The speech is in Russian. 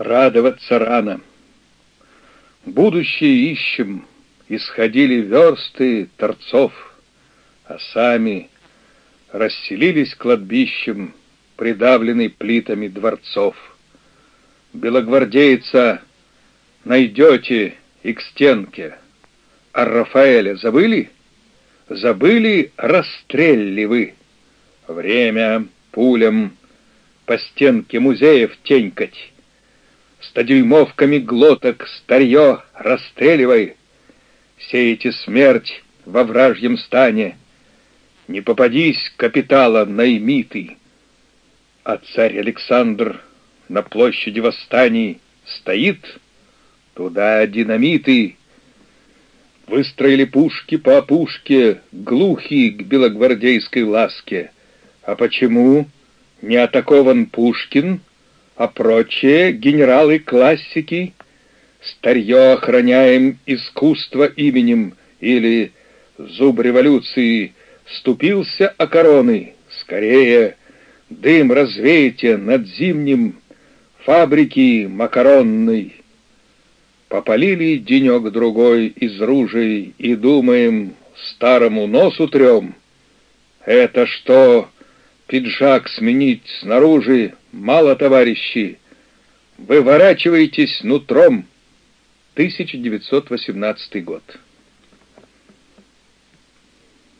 радоваться рано. Будущее ищем, исходили версты торцов, а сами расселились кладбищем, придавленный плитами дворцов. Белогвардейца найдете и к стенке, а Рафаэля забыли? Забыли, расстрелли вы. Время пулям по стенке музеев тенькать, Стодюймовками глоток старье расстреливай, Сеете смерть во вражьем стане, Не попадись капитала наймитый. А царь Александр на площади восстаний Стоит, туда динамиты. Выстроили пушки по опушке, Глухие к белогвардейской ласке. А почему не атакован Пушкин, а прочие генералы-классики? Старье охраняем искусство именем, или зуб революции ступился о короны. Скорее, дым развейте над зимним фабрики макаронной. Попалили денек-другой из ружей и думаем, старому носу трем. Это что, пиджак сменить снаружи, мало, товарищи. Выворачивайтесь нутром. 1918 год.